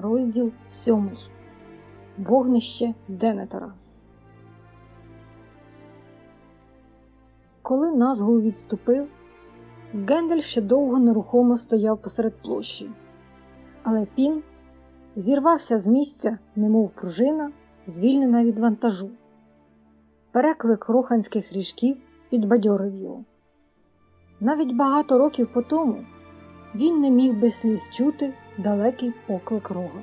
Розділ сьомий. Вогнище Денетера. Коли Назгул відступив, Гендель ще довго нерухомо стояв посеред площі, але пін зірвався з місця, немов пружина, звільнена від вантажу. Переклик роханських ріжків підбадьорив його. Навіть багато років по тому він не міг без сліз чути далекий поклик рога.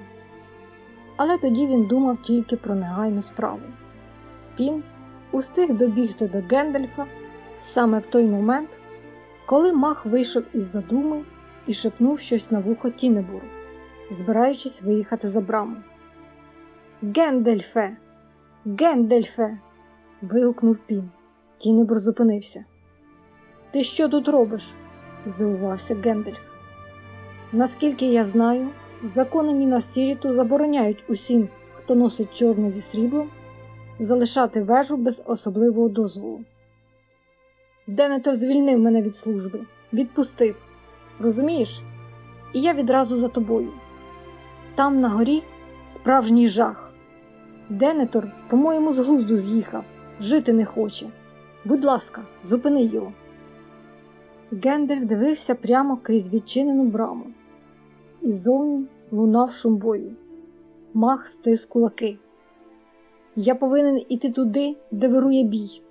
Але тоді він думав тільки про негайну справу. Пін устиг добігти до Гендельфа саме в той момент, коли мах вийшов із задуми і шепнув щось на вухо Тінебуру, збираючись виїхати за браму. Гендельфе! Гендельфе! вигукнув Пін. Тінебур зупинився. Ти що тут робиш? здивувався Гендальф. Наскільки я знаю, закони Мінас-Тіріту забороняють усім, хто носить чорне зі сріблом, залишати вежу без особливого дозволу. Денетор звільнив мене від служби, відпустив, розумієш? І я відразу за тобою. Там на горі справжній жах. Денетор, по-моєму, з глузду з'їхав, жити не хоче. Будь ласка, зупини його. Гендельф дивився прямо крізь відчинену браму. І зовні лунав шум бою. Мах стис кулаки. Я повинен іти туди, де вирує бій.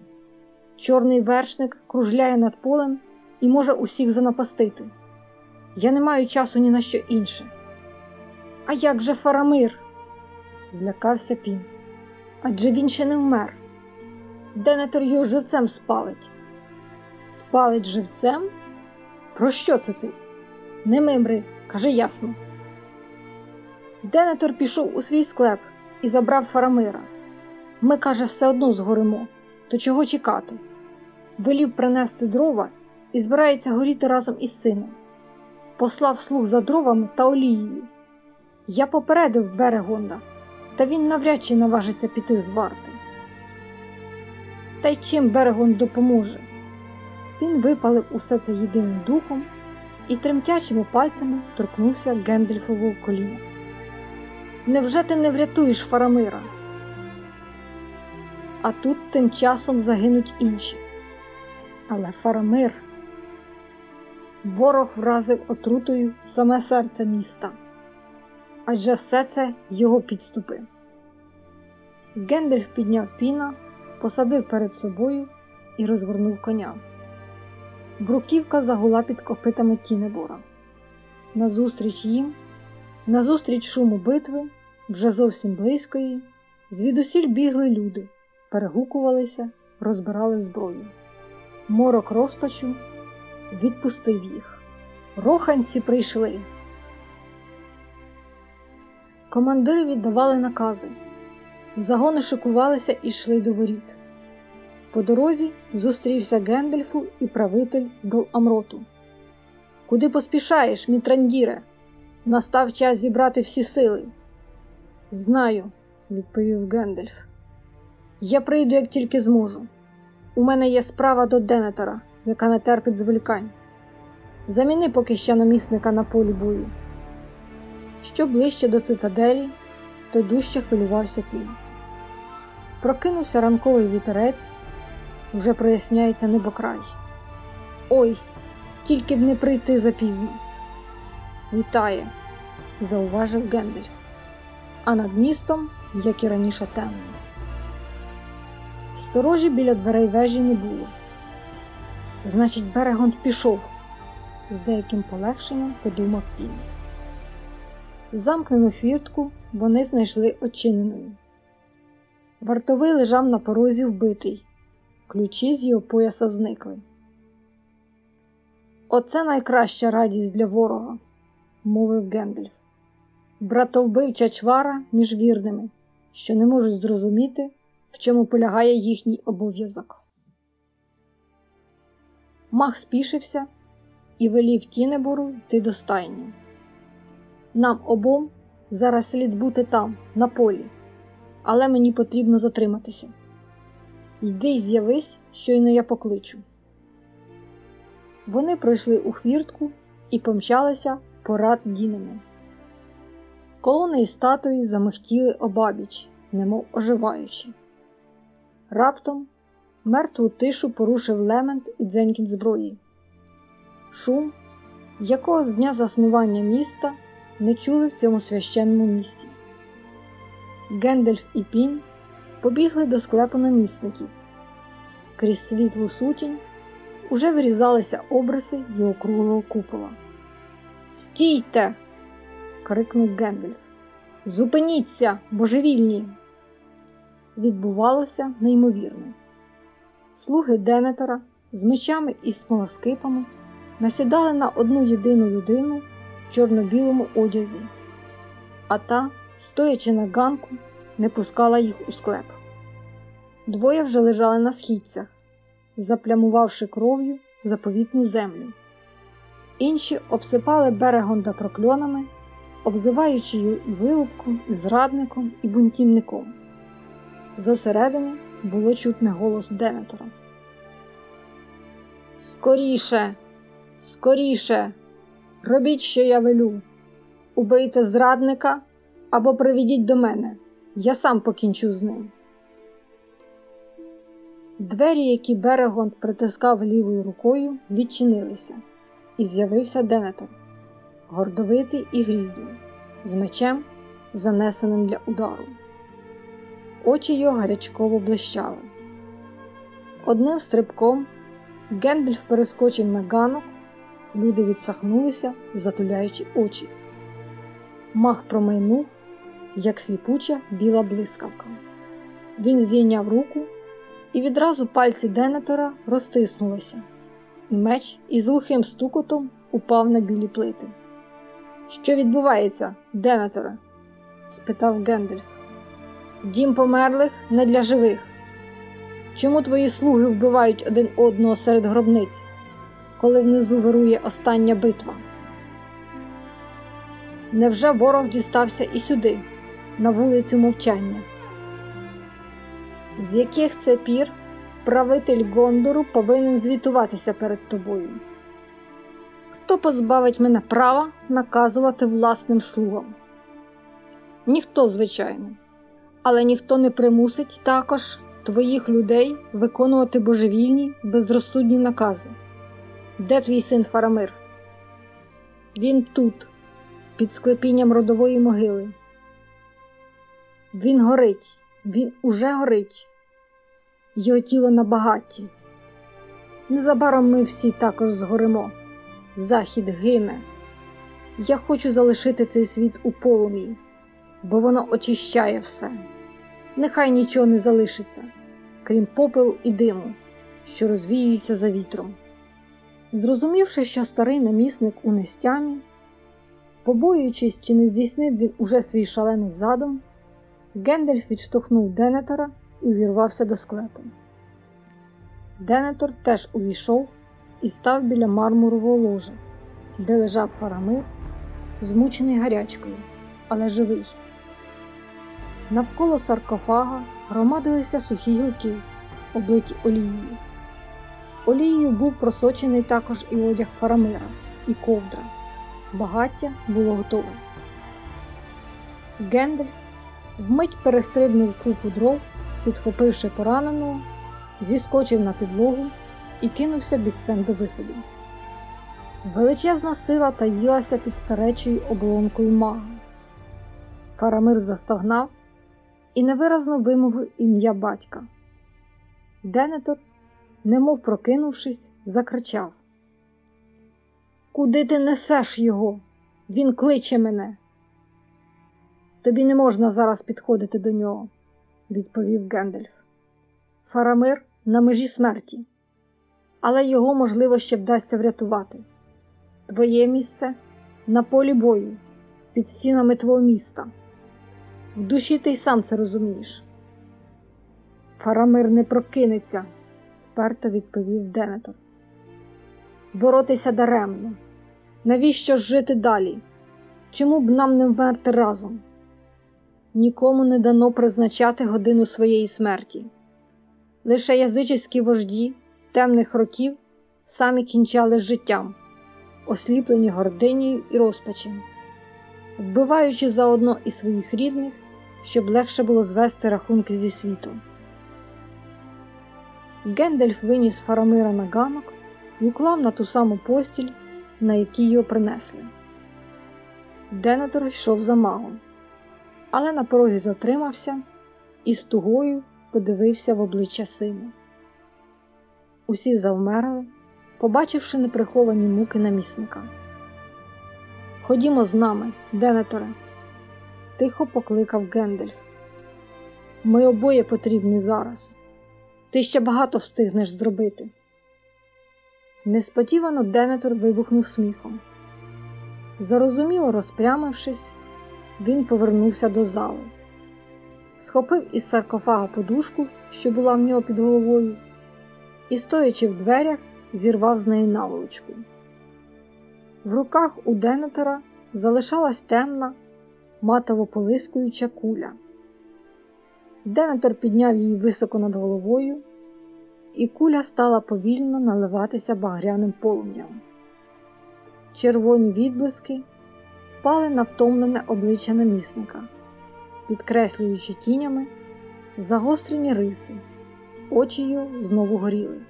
Чорний вершник кружляє над полем і може усіх занапастити. Я не маю часу ні на що інше. А як же Фарамир? злякався Пін. Адже він ще не вмер. Денетер його живцем спалить. Спалить живцем? Про що це ти? Не мимри, кажи ясно. Денетор пішов у свій склеп і забрав Фарамира. Ми, каже, все одно згоримо, то чого чекати? Велів принести дрова і збирається горіти разом із сином. Послав слуг за дровами та олією. Я попередив Берегонда, та він навряд чи наважиться піти з варти. Та й чим Берегонд допоможе? Він випалив усе це єдиним духом і тремтячими пальцями торкнувся Гендельфового коліна. Невже ти не врятуєш Фарамира? А тут тим часом загинуть інші. Але Фарамир ворог вразив отрутою саме серце міста, адже все це його підступи. Гендельф підняв піна, посадив перед собою і розгорнув коня. Бруківка загула під копитами Тінебора. Назустріч їм, назустріч шуму битви, вже зовсім близької, звідусіль бігли люди, перегукувалися, розбирали зброю. Морок розпачу відпустив їх. Роханці прийшли. Командири віддавали накази. Загони шикувалися і йшли до воріт. По дорозі зустрівся Гендельфу і правитель Дол Амроту. Куди поспішаєш, мітрандіре? Настав час зібрати всі сили. Знаю, відповів Гендельф. Я прийду, як тільки зможу. У мене є справа до Денетера, яка не терпить зволікань. Заміни поки ще намісника на полі бою. Що ближче до цитаделі, то дужче хвилювався пій. Прокинувся ранковий вітерець, вже проясняється небокрай. Ой, тільки б не прийти запізно. Світає, зауважив Гендель, а над містом, як і раніше, темно. Сторожі біля дверей вежі не було. Значить, Берегонд пішов, з деяким полегшенням подумав Пін. Замкнену фіртку вони знайшли очиненою. Вартовий лежав на порозі вбитий, ключі з його пояса зникли. Оце найкраща радість для ворога, мовив Гендельф. Братовбивча чвара між вірними, що не можуть зрозуміти, в чому полягає їхній обов'язок. Мах спішився і велів Тінебору йти до стайні. Нам обом зараз слід бути там, на полі, але мені потрібно затриматися. Йди й з'явись, щойно я покличу. Вони пройшли у хвіртку і помчалися порад Дінами. Колони і статуї замихтіли обабіч, немов оживаючи. Раптом мертву тишу порушив лемент і дзенькіт зброї. Шум, якого з дня заснування міста не чули в цьому священному місті. Гендельф і Пінь побігли до склепу намісників. Крізь світлу сутінь уже вирізалися обриси його круглого купола. Стійте! крикнув Гендельф. Зупиніться, божевільні! Відбувалося неймовірне. Слуги Денетора з мечами і смолоскипами насідали на одну єдину людину в чорно-білому одязі, а та, стоячи на ганку, не пускала їх у склеп. Двоє вже лежали на східцях, заплямувавши кров'ю заповітну землю. Інші обсипали берегом та прокльонами, обзиваючи його і вилупком, і зрадником, і бунтівником. Зосередини було чутне голос Денетора. Скоріше, скоріше, робіть, що я велю. Убийте зрадника або приведіть до мене. Я сам покінчу з ним. Двері, які берегон притискав лівою рукою, відчинилися, і з'явився Денетор, гордовитий і грізний, з мечем, занесеним для удару. Очі його гарячково блищали. Одним стрибком Гендальф перескочив на ганок, люди відсахнулися, затуляючи очі. Мах промайнув, як сліпуча біла блискавка. Він зійняв руку, і відразу пальці Денетора розтиснулися, і меч із глухим стукотом упав на білі плити. Що відбувається, Денеторе? спитав Гендальф. Дім померлих не для живих. Чому твої слуги вбивають один одного серед гробниць, коли внизу вирує остання битва? Невже ворог дістався і сюди, на вулицю мовчання? З яких це пір правитель Гондору повинен звітуватися перед тобою? Хто позбавить мене права наказувати власним слугам? Ніхто, звичайно, але ніхто не примусить також твоїх людей виконувати божевільні, безрозсудні накази. Де твій син Фарамир? Він тут, під склепінням родової могили. Він горить, він уже горить, його тіло на багатті. Незабаром ми всі також згоримо. Захід гине. Я хочу залишити цей світ у полум'ї, бо воно очищає все нехай нічого не залишиться, крім попелу і диму, що розвіюються за вітром. Зрозумівши, що старий намісник у нестямі, побоюючись, чи не здійснив він уже свій шалений задум, Гендальф відштовхнув Денетора і увірвався до склепу. Денетор теж увійшов і став біля мармурового ложа, де лежав Фарамир, змучений гарячкою, але живий. Навколо саркофага громадилися сухі гілки, облиті олією. Олією був просочений також і одяг фарамира, і ковдра. Багаття було готове. Гендель вмить перестрибнув купу дров, підхопивши пораненого, зіскочив на підлогу і кинувся бігцем до виходу. Величезна сила таїлася під старечою обломкою мага. Фарамир застогнав і невиразно вимовив ім'я батька. Денетор, немов прокинувшись, закричав: Куди ти несеш його? Він кличе мене. Тобі не можна зараз підходити до нього, відповів Гендельф. Фарамир на межі смерті, але його, можливо, ще вдасться врятувати. Твоє місце на полі бою, під стінами твого міста. В душі ти й сам це розумієш. Фарамир не прокинеться, вперто відповів Денетор. Боротися даремно. Навіщо жити далі? Чому б нам не вмерти разом? Нікому не дано призначати годину своєї смерті. Лише язичські вожді темних років самі кінчали життям, осліплені гординею і розпачем. вбиваючи заодно і своїх рідних, щоб легше було звести рахунки зі світом. Гендельф виніс Фарамира на ганок і уклав на ту саму постіль, на якій його принесли. Денетор йшов за магом, але на порозі затримався і з тугою подивився в обличчя сину. Усі завмерли, побачивши неприховані муки намісника. Ходімо з нами, Денеторе, тихо покликав Гендельф. Ми обоє потрібні зараз. Ти ще багато встигнеш зробити. Несподівано Денетор вибухнув сміхом. Зарозуміло розпрямившись, він повернувся до зали, схопив із саркофага подушку, що була в нього під головою, і, стоячи в дверях, зірвав з неї наволочку. В руках у Денетора залишалась темна, матово полискуюча куля. Денетор підняв її високо над головою, і куля стала повільно наливатися багряним полум'ям. Червоні відблиски впали на втомлене обличчя намісника, підкреслюючи тінями загострені риси, очі його знову горіли.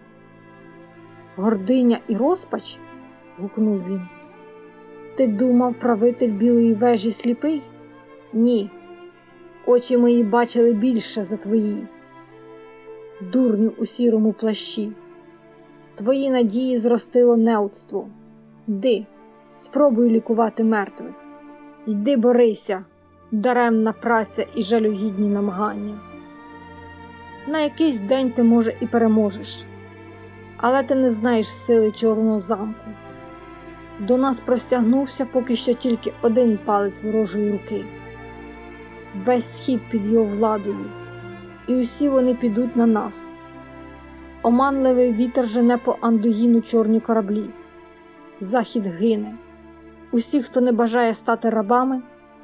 Гординя і розпач. гукнув він. Ти думав, правитель білої вежі сліпий? Ні. Очі мої бачили більше за твої. Дурню у сірому плащі. Твої надії зростило неудство. Йди, спробуй лікувати мертвих. Йди борися, даремна праця і жалюгідні намагання. На якийсь день ти, може, і переможеш, але ти не знаєш сили Чорного замку. До нас простягнувся поки що тільки один палець ворожої руки, весь схід під його владою, і усі вони підуть на нас. Оманливий вітер жене по Андуїну чорні кораблі, захід гине. Усі, хто не бажає стати рабами,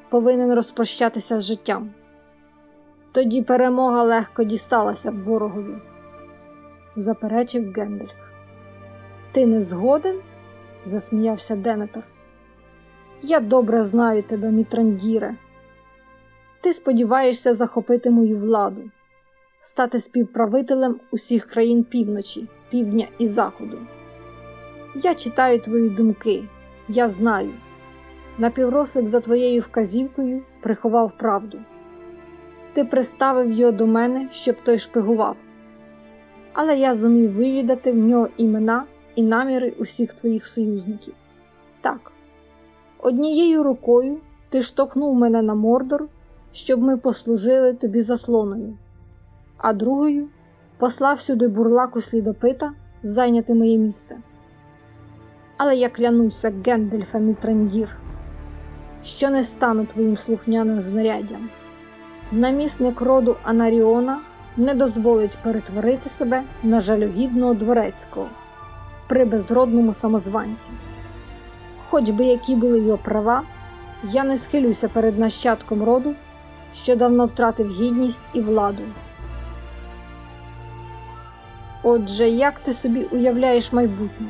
повинен розпрощатися з життям. Тоді перемога легко дісталася б ворогові, заперечив Гендельф. Ти не згоден? засміявся Денетор. Я добре знаю тебе, Мітрандіре. Ти сподіваєшся захопити мою владу, стати співправителем усіх країн півночі, півдня і заходу. Я читаю твої думки, я знаю. Напіврослик за твоєю вказівкою приховав правду. Ти приставив його до мене, щоб той шпигував. Але я зумів вивідати в нього імена і наміри усіх твоїх союзників. Так, однією рукою ти штовхнув мене на мордор, щоб ми послужили тобі заслоною, а другою послав сюди бурлаку слідопита зайняти моє місце. Але я клянуся Гендельфа Мітрандір, що не стану твоїм слухняним знаряддям. Намісник роду Анаріона не дозволить перетворити себе на жалюгідного дворецького при безродному самозванці. Хоч би які були його права, я не схилюся перед нащадком роду, що давно втратив гідність і владу. Отже, як ти собі уявляєш майбутнє?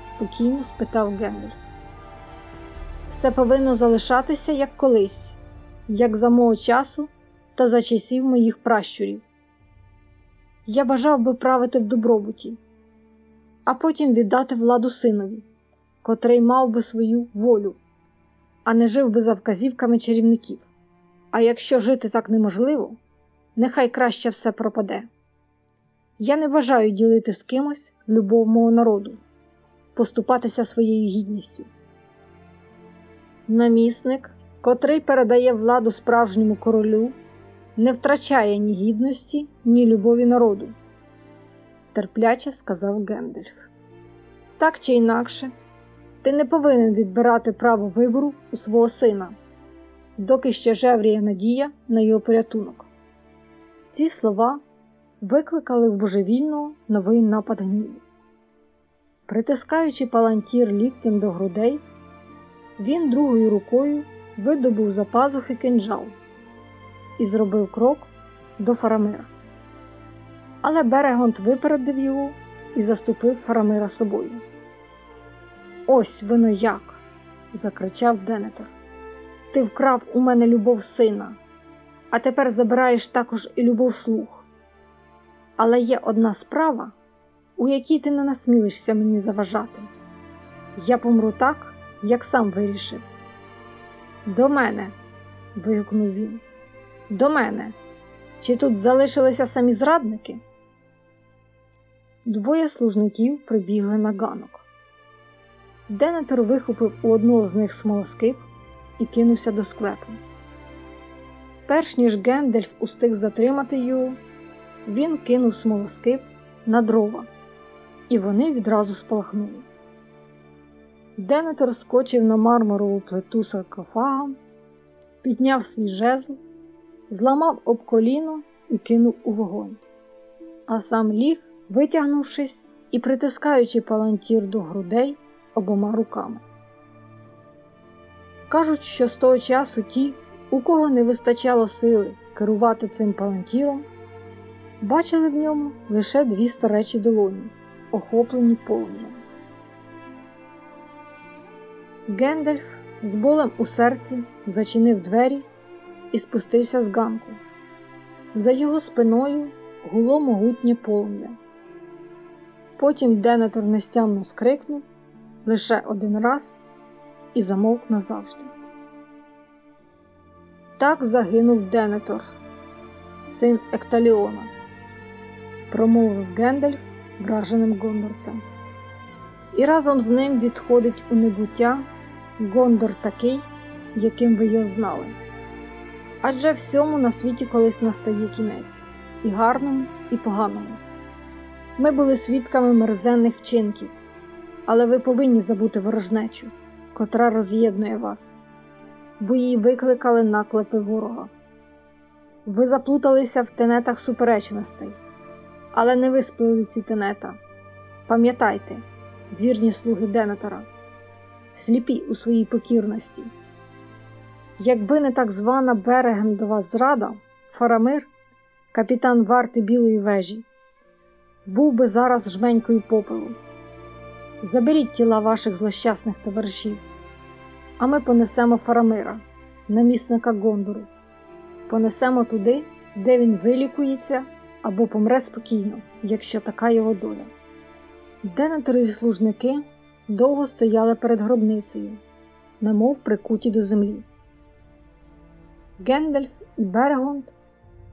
Спокійно спитав Гендель. Все повинно залишатися як колись, як за мого часу та за часів моїх пращурів. Я бажав би правити в добробуті а потім віддати владу синові, котрий мав би свою волю, а не жив би за вказівками чарівників. А якщо жити так неможливо, нехай краще все пропаде. Я не бажаю ділити з кимось любов мого народу, поступатися своєю гідністю. Намісник, котрий передає владу справжньому королю, не втрачає ні гідності, ні любові народу терпляче сказав Гендельф. Так чи інакше, ти не повинен відбирати право вибору у свого сина, доки ще жевріє надія на його порятунок. Ці слова викликали в божевільного новий напад гніву. Притискаючи палантір ліктем до грудей, він другою рукою видобув за пазухи кинджал і зробив крок до Фарамира але Берегонт випередив його і заступив Фарамира собою. Ось воно як. закричав Денетор. ти вкрав у мене любов сина, а тепер забираєш також і любов слух. Але є одна справа, у якій ти не насмілишся мені заважати. Я помру так, як сам вирішив. До мене, вигукнув він. До мене. Чи тут залишилися самі зрадники? Двоє служників прибігли на ганок. Денетер вихопив у одного з них смолоскип і кинувся до склепу. Перш ніж Гендельф устиг затримати його, він кинув смолоскип на дрова, і вони відразу спалахнули. Денетер скочив на мармурову плиту саркофага, підняв свій жезл, зламав об коліно і кинув у вогонь, а сам ліг, витягнувшись і притискаючи палантір до грудей обома руками. Кажуть, що з того часу ті, у кого не вистачало сили керувати цим палантіром, бачили в ньому лише дві старечі долоні, охоплені полум'ям. Гендальф з болем у серці зачинив двері і спустився з ганку. За його спиною гуло могутнє полум'я. Потім Денетор нестямно скрикнув лише один раз і замовк назавжди. Так загинув Денетор, син Екталіона, промовив Гендальф враженим гондорцем. І разом з ним відходить у небуття Гондор такий, яким ви його знали. Адже всьому на світі колись настає кінець і гарному, і поганому. Ми були свідками мерзенних вчинків, але ви повинні забути ворожнечу, котра роз'єднує вас, бо її викликали наклепи ворога. Ви заплуталися в тенетах суперечностей, але не ви сплили ці тенета. Пам'ятайте, вірні слуги Денетора, сліпі у своїй покірності. Якби не так звана Берегендова зрада, Фарамир, капітан варти Білої вежі, був би зараз жменькою попелу. Заберіть тіла ваших злощасних товаришів, а ми понесемо Фарамира, намісника Гондору, понесемо туди, де він вилікується або помре спокійно, якщо така його доля. Денеторові служники довго стояли перед гробницею, немов прикуті до землі. Гендальф і Берегонд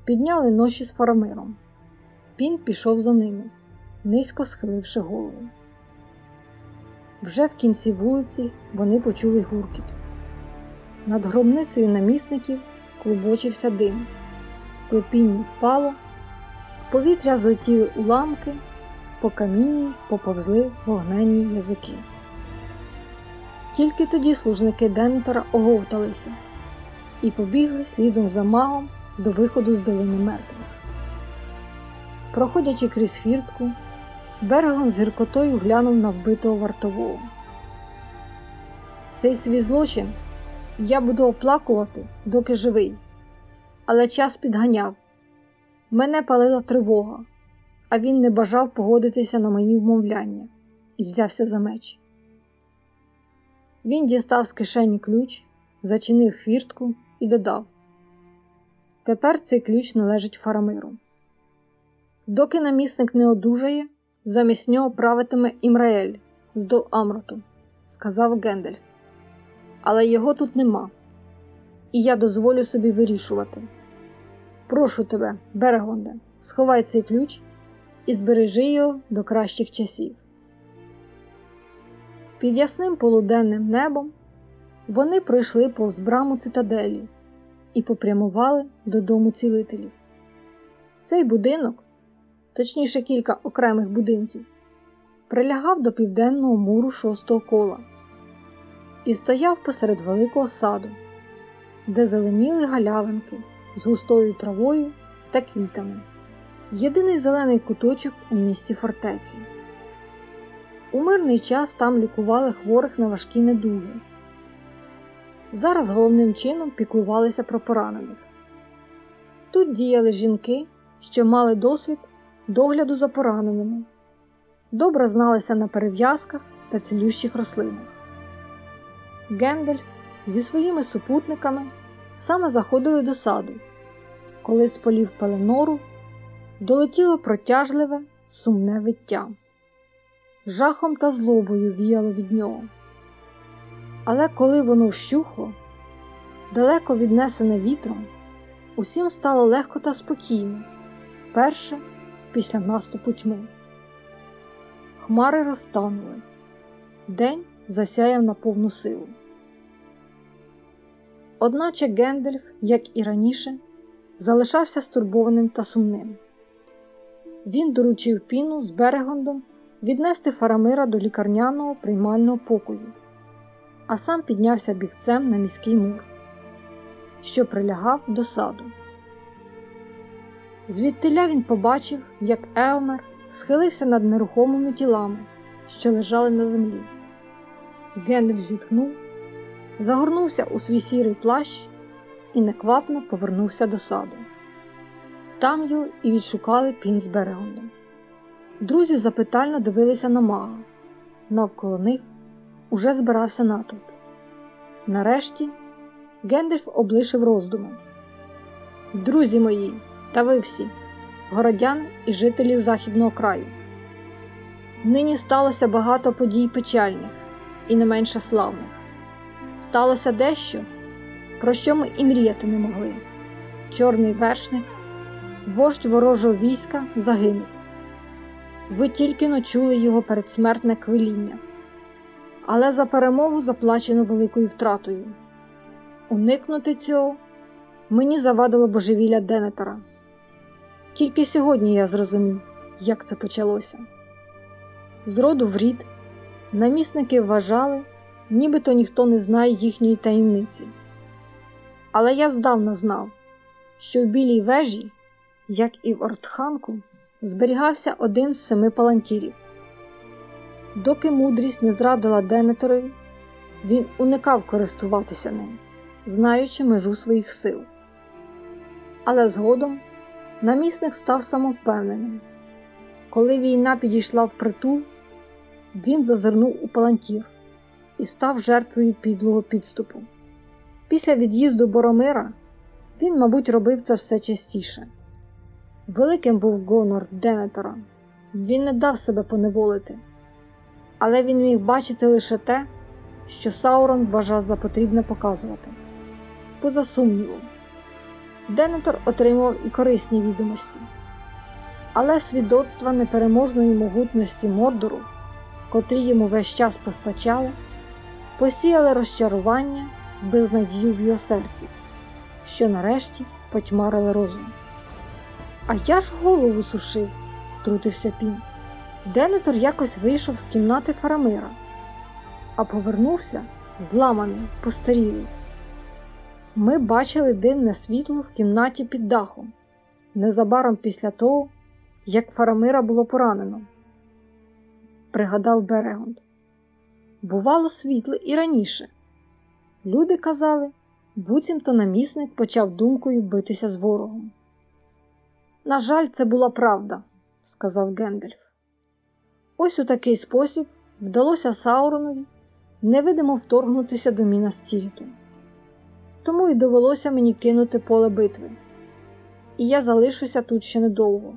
підняли ноші з Фарамиром. Він пішов за ними, низько схиливши голову. Вже в кінці вулиці вони почули гуркіт. Над гробницею намісників клубочився дим, склепіння впало, повітря злетіли уламки, по камінні поповзли вогненні язики. Тільки тоді служники Дентера оговталися і побігли слідом за магом до виходу з долини мертвих. Проходячи крізь фіртку, Бергон з гіркотою глянув на вбитого вартового. Цей свій злочин я буду оплакувати, доки живий, але час підганяв. Мене палила тривога, а він не бажав погодитися на мої вмовляння і взявся за меч. Він дістав з кишені ключ, зачинив хвіртку і додав: Тепер цей ключ належить Фарамиру. Доки намісник не одужає, замість нього правитиме Імраель з Дол Амроту, сказав Гендельф. Але його тут нема, і я дозволю собі вирішувати. Прошу тебе, Берегонде, сховай цей ключ і збережи його до кращих часів. Під ясним полуденним небом вони пройшли повз браму цитаделі і попрямували додому цілителів. Цей будинок, точніше кілька окремих будинків, прилягав до південного муру шостого кола і стояв посеред великого саду, де зеленіли галявинки з густою травою та квітами. Єдиний зелений куточок у місті фортеці. У мирний час там лікували хворих на важкі недуги. Зараз головним чином піклувалися про поранених. Тут діяли жінки, що мали досвід догляду за пораненими, добре зналися на перев'язках та цілющих рослинах. Гендельф зі своїми супутниками саме заходили до саду, коли з полів Пеленору долетіло протяжливе, сумне виття. Жахом та злобою віяло від нього. Але коли воно вщухло, далеко віднесене вітром, усім стало легко та спокійно, вперше після наступу тьми. Хмари розтанули, день засяяв на повну силу. Одначе Гендельф, як і раніше, залишався стурбованим та сумним. Він доручив піну з Берегондом віднести Фарамира до лікарняного приймального покою, а сам піднявся бігцем на міський мур, що прилягав до саду. Звідтиля він побачив, як Еомер схилився над нерухомими тілами, що лежали на землі. Гендельф зітхнув, загорнувся у свій сірий плащ і неквапно повернувся до саду. Там його і відшукали пін з Берегондом. Друзі запитально дивилися на мага. Навколо них уже збирався натовп. Нарешті Гендальф облишив роздуми. Друзі мої, та ви всі, городяни і жителі Західного краю. Нині сталося багато подій печальних і не менше славних. Сталося дещо, про що ми і мріяти не могли. Чорний вершник, вождь ворожого війська, загинув. Ви тільки но чули його передсмертне квиління, але за перемогу заплачено великою втратою. Уникнути цього мені завадило божевілля Денетора. Тільки сьогодні я зрозумів, як це почалося. З роду в рід намісники вважали, нібито ніхто не знає їхньої таємниці. Але я здавна знав, що в білій вежі, як і в Ортханку, зберігався один з семи палантірів. Доки мудрість не зрадила Денеторові, він уникав користуватися ним, знаючи межу своїх сил. Але згодом намісник став самовпевненим. Коли війна підійшла в притул, він зазирнув у палантір і став жертвою підлого підступу. Після від'їзду Боромира він, мабуть, робив це все частіше. Великим був гонор Денетора, він не дав себе поневолити, але він міг бачити лише те, що Саурон вважав за потрібне показувати. Поза сумнівом, Денетор отримав і корисні відомості, але свідоцтва непереможної могутності Мордору, котрі йому весь час постачали, посіяли розчарування, безнадію в його серці, що нарешті потьмарили розум. А я ж голову сушив, трутився пін. Денетор якось вийшов з кімнати Фарамира, а повернувся зламаний, постарілий. Ми бачили дивне світло в кімнаті під дахом, незабаром після того, як Фарамира було поранено. Пригадав Берегонд. Бувало світло і раніше. Люди казали, буцімто намісник почав думкою битися з ворогом. На жаль, це була правда, сказав Гендельф. Ось у такий спосіб вдалося Сауронові невидимо вторгнутися до Мінас Тіріту. Тому і довелося мені кинути поле битви. І я залишуся тут ще недовго.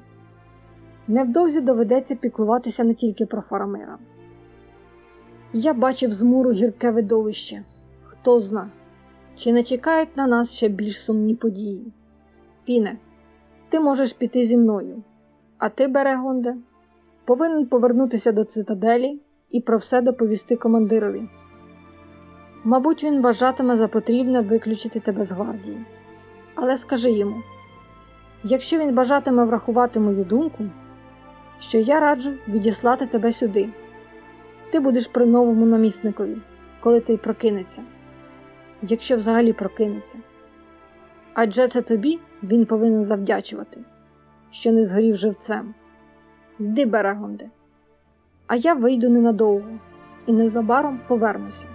Невдовзі доведеться піклуватися не тільки про Фарамира. Я бачив з муру гірке видовище. Хто зна, чи не чекають на нас ще більш сумні події. Піне, ти можеш піти зі мною, а ти, Берегонде, повинен повернутися до цитаделі і про все доповісти командирові. Мабуть, він вважатиме за потрібне виключити тебе з гвардії. Але скажи йому, якщо він бажатиме врахувати мою думку, що я раджу відіслати тебе сюди, ти будеш при новому намісникові, коли той прокинеться, якщо взагалі прокинеться. Адже це тобі він повинен завдячувати, що не згорів живцем. Йди, Берегонде, а я вийду ненадовго і незабаром повернуся.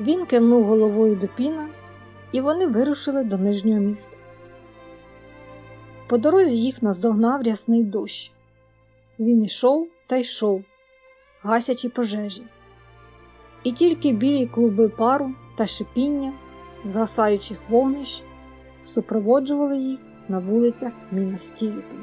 Він кивнув головою до Піна, і вони вирушили до нижнього міста. По дорозі їх наздогнав рясний дощ. Він йшов та йшов, гасячи пожежі, і тільки білі клуби пару та шипіння згасаючих вогнищ супроводжували їх на вулицях Мінас-Тіріту.